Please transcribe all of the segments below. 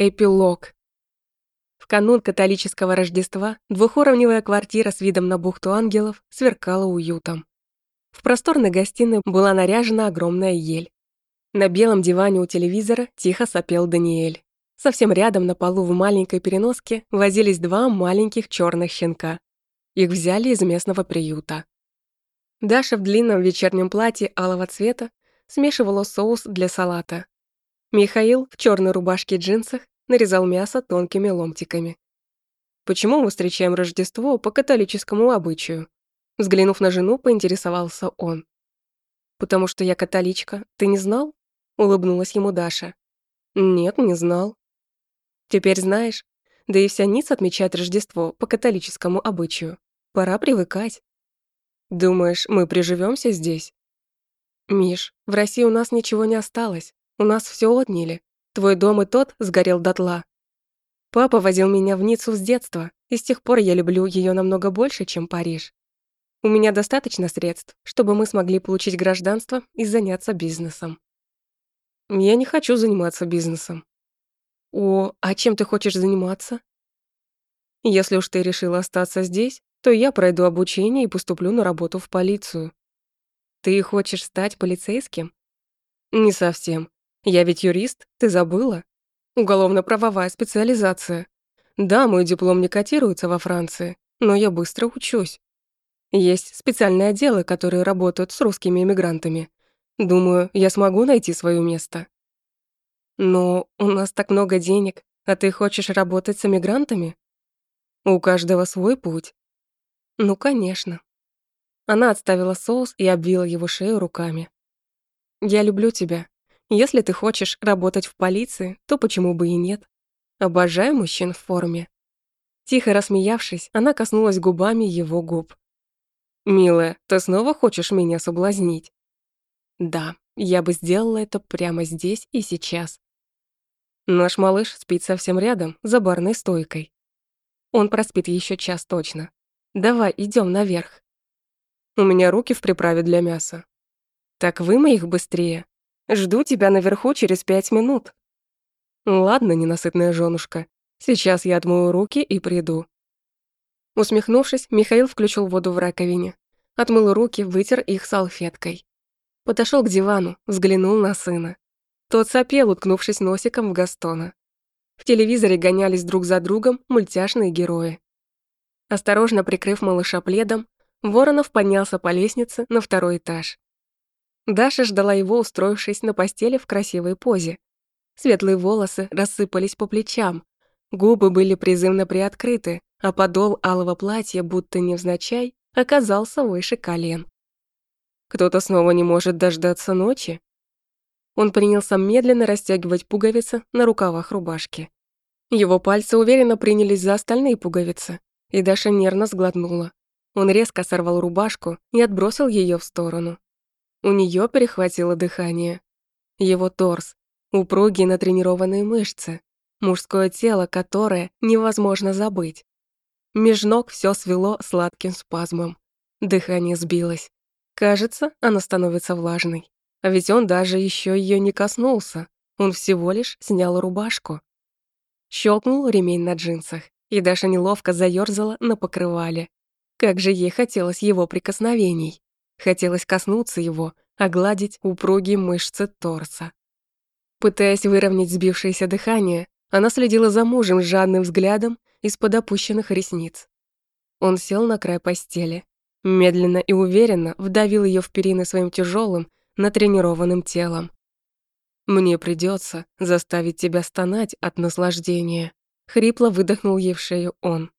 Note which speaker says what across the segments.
Speaker 1: Эпилог. В канун католического Рождества двухуровневая квартира с видом на бухту ангелов сверкала уютом. В просторной гостиной была наряжена огромная ель. На белом диване у телевизора тихо сопел Даниэль. Совсем рядом на полу в маленькой переноске возились два маленьких черных щенка. Их взяли из местного приюта. Даша в длинном вечернем платье алого цвета смешивала соус для салата. Михаил в черной рубашке и джинсах нарезал мясо тонкими ломтиками. «Почему мы встречаем Рождество по католическому обычаю?» Взглянув на жену, поинтересовался он. «Потому что я католичка. Ты не знал?» Улыбнулась ему Даша. «Нет, не знал». «Теперь знаешь. Да и вся Ниц отмечает Рождество по католическому обычаю. Пора привыкать». «Думаешь, мы приживемся здесь?» «Миш, в России у нас ничего не осталось. У нас все отняли. Твой дом и тот сгорел дотла. Папа возил меня в Ниццу с детства, и с тех пор я люблю ее намного больше, чем Париж. У меня достаточно средств, чтобы мы смогли получить гражданство и заняться бизнесом. Я не хочу заниматься бизнесом. О, а чем ты хочешь заниматься? Если уж ты решила остаться здесь, то я пройду обучение и поступлю на работу в полицию. Ты хочешь стать полицейским? Не совсем. Я ведь юрист, ты забыла? Уголовно-правовая специализация. Да, мой диплом не котируется во Франции, но я быстро учусь. Есть специальные отделы, которые работают с русскими иммигрантами. Думаю, я смогу найти свое место. Но у нас так много денег, а ты хочешь работать с иммигрантами? У каждого свой путь. Ну, конечно. Она отставила соус и обвила его шею руками. Я люблю тебя. Если ты хочешь работать в полиции, то почему бы и нет? Обожаю мужчин в форме. Тихо рассмеявшись, она коснулась губами его губ. «Милая, ты снова хочешь меня соблазнить?» «Да, я бы сделала это прямо здесь и сейчас». Наш малыш спит совсем рядом, за барной стойкой. Он проспит еще час точно. Давай, идем наверх. У меня руки в приправе для мяса. Так вымой их быстрее, Жду тебя наверху через пять минут». «Ладно, ненасытная женушка, сейчас я отмою руки и приду». Усмехнувшись, Михаил включил воду в раковине, отмыл руки, вытер их салфеткой. Подошел к дивану, взглянул на сына. Тот сопел, уткнувшись носиком в Гастона. В телевизоре гонялись друг за другом мультяшные герои. Осторожно прикрыв малыша пледом, Воронов поднялся по лестнице на второй этаж. Даша ждала его, устроившись на постели в красивой позе. Светлые волосы рассыпались по плечам, губы были призывно приоткрыты, а подол алого платья, будто невзначай, оказался выше колен. Кто-то снова не может дождаться ночи. Он принялся медленно расстегивать пуговицы на рукавах рубашки. Его пальцы уверенно принялись за остальные пуговицы, и Даша нервно сглотнула. Он резко сорвал рубашку и отбросил ее в сторону. У нее перехватило дыхание. Его торс, упругие натренированные мышцы, мужское тело, которое невозможно забыть. Меж ног все свело сладким спазмом. Дыхание сбилось. Кажется, она становится влажной. А ведь он даже еще ее не коснулся. Он всего лишь снял рубашку. Щелкнул ремень на джинсах, и Даша неловко заёрзала на покрывале. Как же ей хотелось его прикосновений. Хотелось коснуться его, огладить упругие мышцы торса. Пытаясь выровнять сбившееся дыхание, она следила за мужем с жадным взглядом из-под опущенных ресниц. Он сел на край постели, медленно и уверенно вдавил ее в перины своим тяжелым, натренированным телом. «Мне придется заставить тебя стонать от наслаждения», — хрипло выдохнул ей в шею он.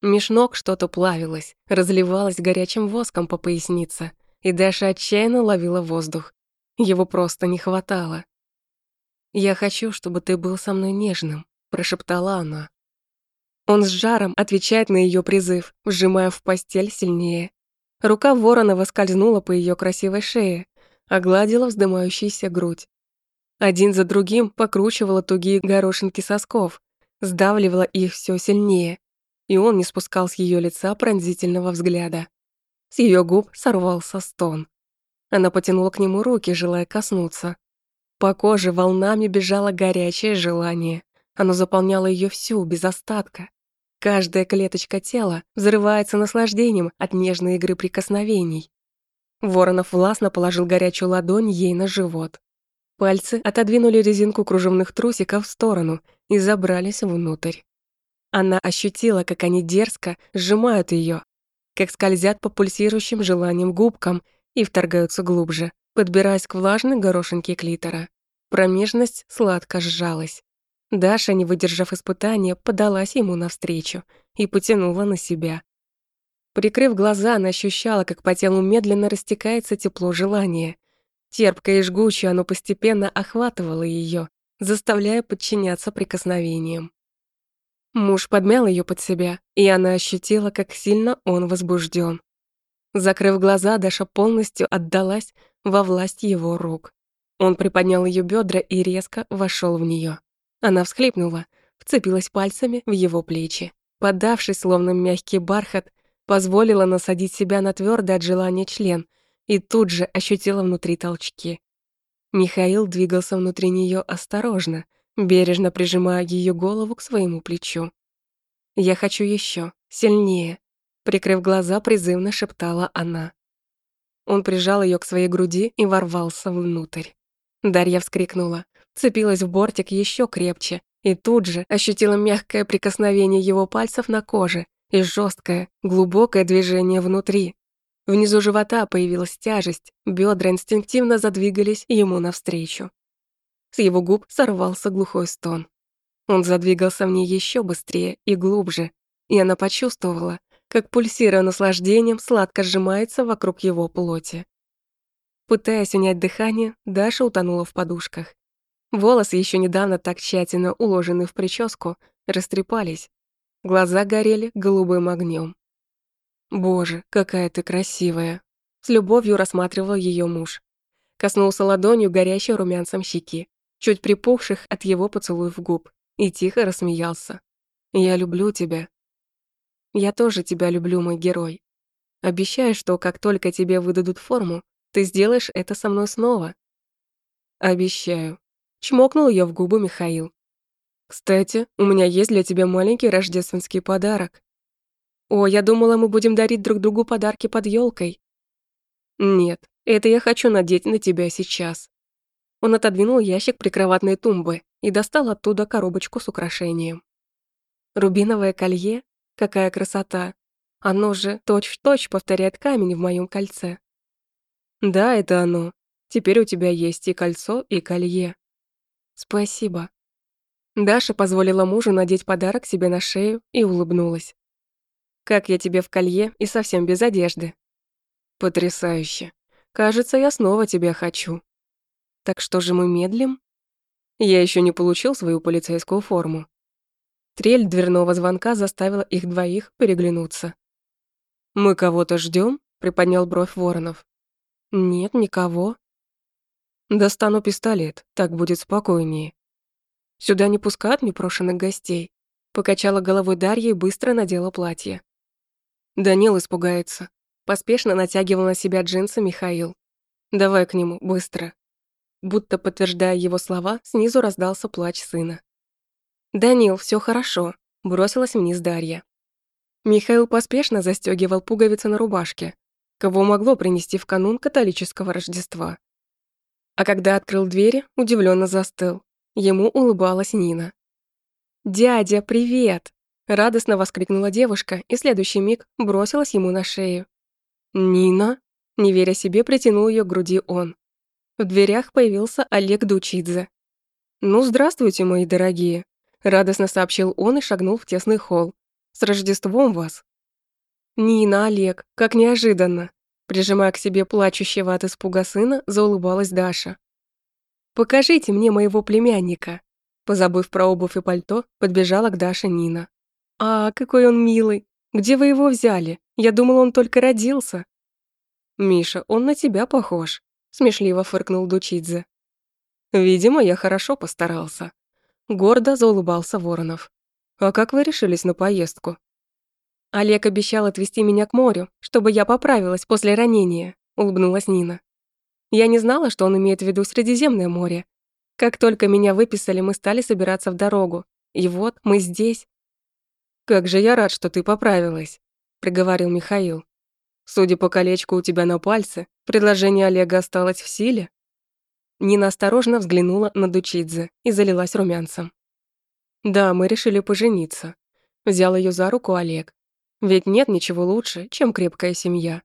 Speaker 1: Меж что-то плавилось, разливалось горячим воском по пояснице, и Даша отчаянно ловила воздух. Его просто не хватало. «Я хочу, чтобы ты был со мной нежным», — прошептала она. Он с жаром отвечает на ее призыв, вжимая в постель сильнее. Рука Воронова скользнула по ее красивой шее, огладила вздымающуюся грудь. Один за другим покручивала тугие горошинки сосков, сдавливала их все сильнее, и он не спускал с ее лица пронзительного взгляда. С ее губ сорвался стон. Она потянула к нему руки, желая коснуться. По коже волнами бежало горячее желание. Оно заполняло ее всю, без остатка. Каждая клеточка тела взрывается наслаждением от нежной игры прикосновений. Воронов властно положил горячую ладонь ей на живот. Пальцы отодвинули резинку кружевных трусиков в сторону и забрались внутрь. Она ощутила, как они дерзко сжимают ее, как скользят по пульсирующим желаниям губкам и вторгаются глубже, подбираясь к влажной горошинке клитора. Промежность сладко сжалась. Даша, не выдержав испытания, подалась ему навстречу и потянула на себя. Прикрыв глаза, она ощущала, как по телу медленно растекается тепло желания. Терпкое и жгучее оно постепенно охватывало ее, заставляя подчиняться прикосновениям. Муж подмял ее под себя, и она ощутила, как сильно он возбужден. Закрыв глаза, Даша полностью отдалась во власть его рук. Он приподнял ее бедра и резко вошел в нее. Она всхлипнула, вцепилась пальцами в его плечи. Подавшись, словно мягкий бархат, позволила насадить себя на твердый от желания член и тут же ощутила внутри толчки. Михаил двигался внутри нее осторожно, бережно прижимая ее голову к своему плечу. «Я хочу еще, сильнее», — прикрыв глаза, призывно шептала она. Он прижал ее к своей груди и ворвался внутрь. Дарья вскрикнула, цепилась в бортик еще крепче и тут же ощутила мягкое прикосновение его пальцев на коже и жесткое, глубокое движение внутри. Внизу живота появилась тяжесть, бедра инстинктивно задвигались ему навстречу. С его губ сорвался глухой стон. Он задвигался в ней еще быстрее и глубже, и она почувствовала, как пульсируя наслаждением, сладко сжимается вокруг его плоти. Пытаясь унять дыхание, Даша утонула в подушках. Волосы, еще недавно так тщательно уложенные в прическу, растрепались. Глаза горели голубым огнем. «Боже, какая ты красивая!» С любовью рассматривал ее муж. Коснулся ладонью горящей румянцем щеки чуть припухших от его поцелуев губ, и тихо рассмеялся. «Я люблю тебя». «Я тоже тебя люблю, мой герой. Обещаю, что как только тебе выдадут форму, ты сделаешь это со мной снова». «Обещаю», — чмокнул ее в губы Михаил. «Кстати, у меня есть для тебя маленький рождественский подарок». «О, я думала, мы будем дарить друг другу подарки под елкой. «Нет, это я хочу надеть на тебя сейчас». Он отодвинул ящик прикроватной тумбы и достал оттуда коробочку с украшением. Рубиновое колье? Какая красота! Оно же точь-в-точь точь повторяет камень в моем кольце. Да, это оно. Теперь у тебя есть и кольцо, и колье. Спасибо. Даша позволила мужу надеть подарок себе на шею и улыбнулась. Как я тебе в колье и совсем без одежды. Потрясающе. Кажется, я снова тебя хочу. Так что же мы медлим? Я еще не получил свою полицейскую форму. Трель дверного звонка заставила их двоих переглянуться. «Мы кого-то ждем? приподнял бровь Воронов. «Нет, никого». «Достану пистолет, так будет спокойнее». «Сюда не пускают непрошенных гостей», покачала головой Дарья и быстро надела платье. Данил испугается. Поспешно натягивал на себя джинсы Михаил. «Давай к нему, быстро». Будто подтверждая его слова, снизу раздался плач сына. «Данил, все хорошо», — бросилась вниз Дарья. Михаил поспешно застегивал пуговицы на рубашке, кого могло принести в канун католического Рождества. А когда открыл двери, удивленно застыл. Ему улыбалась Нина. «Дядя, привет!» Радостно воскликнула девушка и следующий миг бросилась ему на шею. «Нина?» Не веря себе, притянул ее к груди он. В дверях появился Олег Дучидзе. «Ну, здравствуйте, мои дорогие», — радостно сообщил он и шагнул в тесный холл. «С Рождеством вас!» «Нина, Олег, как неожиданно!» Прижимая к себе плачущего от испуга сына, заулыбалась Даша. «Покажите мне моего племянника!» Позабыв про обувь и пальто, подбежала к Даше Нина. «А, какой он милый! Где вы его взяли? Я думала, он только родился!» «Миша, он на тебя похож», смешливо фыркнул Дучидзе. Видимо, я хорошо постарался. Гордо заулыбался Воронов. А как вы решились на поездку? Олег обещал отвезти меня к морю, чтобы я поправилась после ранения, улыбнулась Нина. Я не знала, что он имеет в виду Средиземное море. Как только меня выписали, мы стали собираться в дорогу, И вот мы здесь.
Speaker 2: «Как же я рад, что ты поправилась», — проговорил Михаил. «Судя по колечку у тебя на пальце, предложение Олега осталось в силе?»
Speaker 1: Нина осторожно взглянула на Дучидзе и залилась румянцем.
Speaker 2: «Да, мы решили пожениться», — взял ее за руку Олег. «Ведь нет ничего лучше, чем крепкая семья».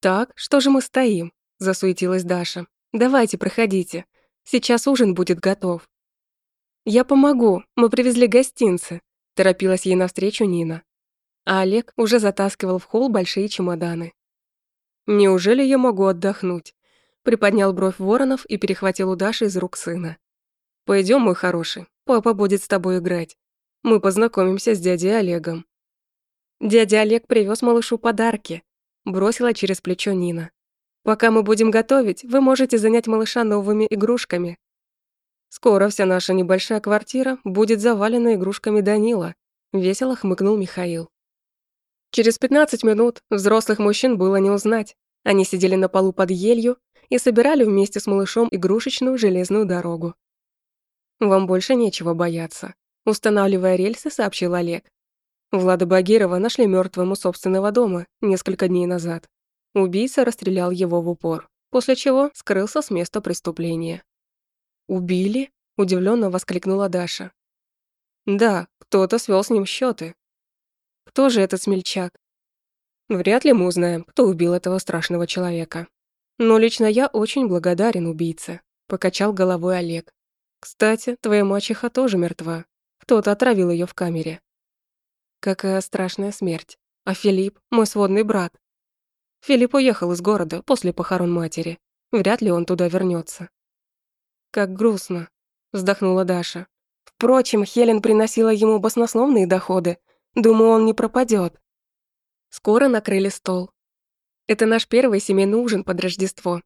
Speaker 1: «Так, что же мы стоим?» — засуетилась Даша. «Давайте, проходите. Сейчас ужин будет готов». «Я помогу, мы привезли гостинцы», Торопилась ей навстречу Нина. А Олег уже затаскивал в холл большие чемоданы.
Speaker 2: «Неужели я могу отдохнуть?» Приподнял бровь Воронов и перехватил у Даши из рук сына. Пойдем, мой хороший, папа будет с тобой играть. Мы познакомимся с дядей Олегом».
Speaker 1: «Дядя Олег привез малышу подарки», бросила через плечо Нина. «Пока мы будем готовить, вы можете занять малыша новыми игрушками.
Speaker 2: Скоро вся наша небольшая квартира будет завалена игрушками Данила, весело хмыкнул Михаил.
Speaker 1: Через 15 минут взрослых мужчин было не узнать. Они сидели на полу под елью и собирали вместе с малышом игрушечную железную дорогу. «Вам больше нечего бояться», — устанавливая рельсы, сообщил Олег. Влада Багирова нашли мертвым у собственного дома несколько дней назад. Убийца расстрелял его в упор, после чего скрылся с места преступления.
Speaker 2: «Убили?» – удивленно воскликнула Даша.
Speaker 1: «Да, кто-то свел с ним счеты.
Speaker 2: Кто же этот смельчак?»
Speaker 1: «Вряд ли мы узнаем, кто убил этого страшного человека. Но лично я очень благодарен убийце», – покачал головой Олег. «Кстати, твоя мачеха тоже мертва. Кто-то отравил ее в камере». «Какая страшная смерть. А Филипп – мой сводный брат. Филипп уехал из города после похорон матери. Вряд ли он туда вернется. Как грустно, вздохнула Даша. Впрочем, Хелен приносила ему баснословные доходы. Думаю, он не пропадет. Скоро накрыли стол. Это наш первый семейный ужин под Рождество,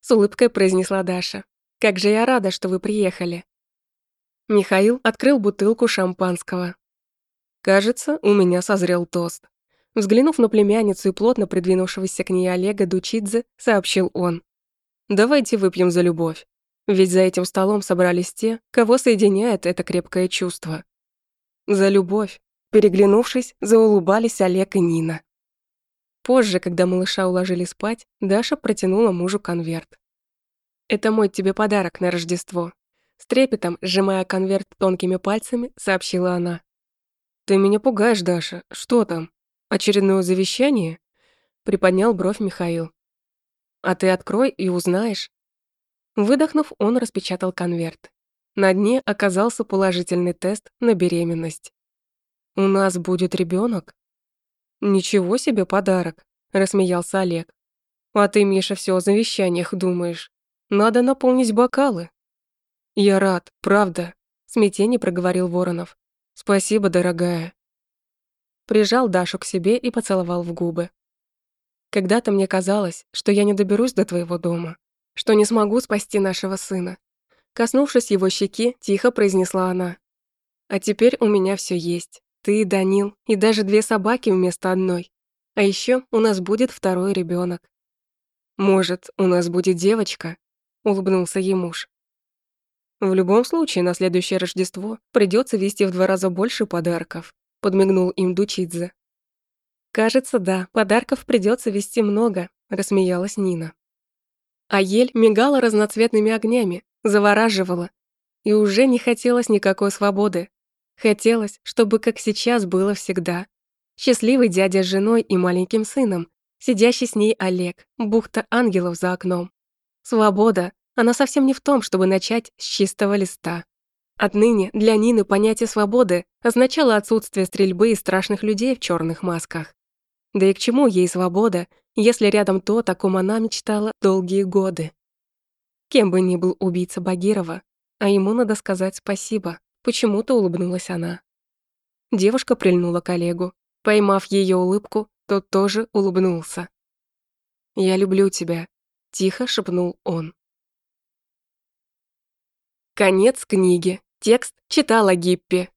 Speaker 1: с улыбкой произнесла Даша. Как же я рада, что вы приехали. Михаил открыл бутылку шампанского. Кажется, у меня созрел тост. Взглянув на племянницу и плотно придвинувшегося к ней Олега Дучидзе, сообщил он. «Давайте выпьем за любовь. Ведь за этим столом собрались те, кого соединяет это крепкое чувство. За любовь. Переглянувшись, заулыбались Олег и Нина. Позже, когда малыша уложили спать, Даша протянула мужу конверт. «Это мой тебе подарок на Рождество», с трепетом, сжимая конверт тонкими пальцами, сообщила она. «Ты меня пугаешь, Даша. Что там? Очередное завещание?» Приподнял бровь Михаил. «А ты открой и узнаешь. Выдохнув, он распечатал конверт. На дне оказался положительный тест на беременность. «У нас будет ребенок? «Ничего себе подарок», — рассмеялся Олег. «А ты, Миша, все о завещаниях думаешь. Надо наполнить бокалы». «Я рад, правда», — смятение проговорил Воронов. «Спасибо, дорогая». Прижал Дашу к себе и поцеловал в губы. «Когда-то мне казалось, что я не доберусь до твоего дома, что не смогу спасти нашего сына. Коснувшись его щеки, тихо произнесла она. «А теперь у меня все есть. Ты, Данил, и даже две собаки вместо одной. А еще у нас будет второй ребенок. «Может, у нас будет девочка?» — улыбнулся ей муж. «В любом случае, на следующее Рождество придется вести в два раза больше подарков», — подмигнул им Дучидзе. «Кажется, да, подарков придется вести много», — рассмеялась Нина. А ель мигала разноцветными огнями, завораживала. И уже не хотелось никакой свободы. Хотелось, чтобы как сейчас было всегда. Счастливый дядя с женой и маленьким сыном, сидящий с ней Олег, бухта ангелов за окном. Свобода, она совсем не в том, чтобы начать с чистого листа. Отныне для Нины понятие свободы означало отсутствие стрельбы и страшных людей в черных масках. Да и к чему ей свобода, если рядом то, о ком она мечтала долгие годы? Кем бы ни был убийца Багирова, а ему надо сказать спасибо, почему-то улыбнулась она. Девушка прильнула к Олегу. Поймав ее улыбку, тот тоже улыбнулся. «Я люблю тебя», — тихо шепнул он. Конец книги. Текст читала Гиппи.